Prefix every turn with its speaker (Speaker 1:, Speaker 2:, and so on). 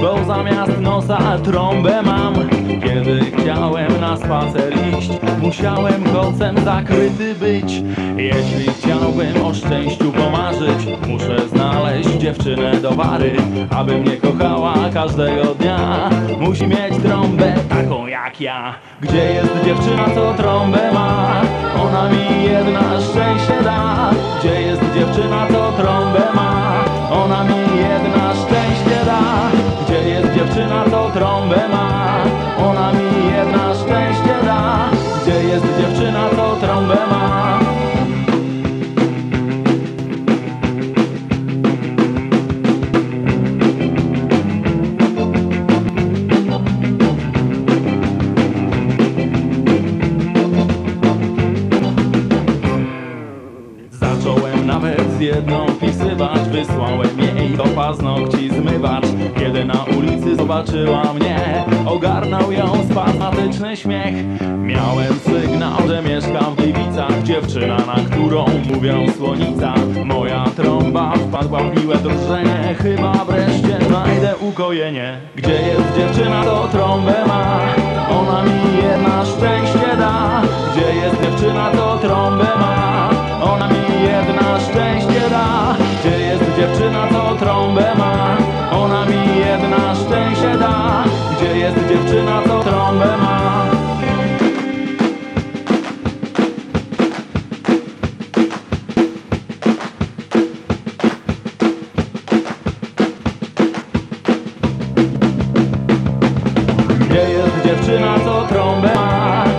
Speaker 1: Bo zamiast nosa trąbę mam. Kiedy chciałem na spacer iść Musiałem kocem zakryty być. Jeśli chciałbym o szczęściu pomarzyć Muszę znaleźć dziewczynę do wary Aby mnie kochała każdego dnia. Musi mieć trąbę taką jak ja. Gdzie jest dziewczyna, co trąbę ma? Ona mi jedna szczęście da trąbę ma? Ona mi jedna szczęście da Gdzie jest dziewczyna, co trąbę ma? Zacząłem nawet z jedną pisywać Wysłałem jej do paznokci zmywacz Kiedy na ulicy zobaczyła mnie Ogarnął ją spazmatyczny śmiech. Miałem sygnał, że mieszkam w Gliwicach. Dziewczyna, na którą mówią słonica. Moja trąba wpadła w miłe drżenie. Chyba wreszcie znajdę ukojenie. Gdzie jest dziewczyna, to trąbę ma. Ona mi jedna szczęście da. Gdzie jest dziewczyna, to trąbę ma. Ona mi jedna szczęście da. Gdzie jest dziewczyna, co trąbę ma Gdzie jest dziewczyna, co trąbę ma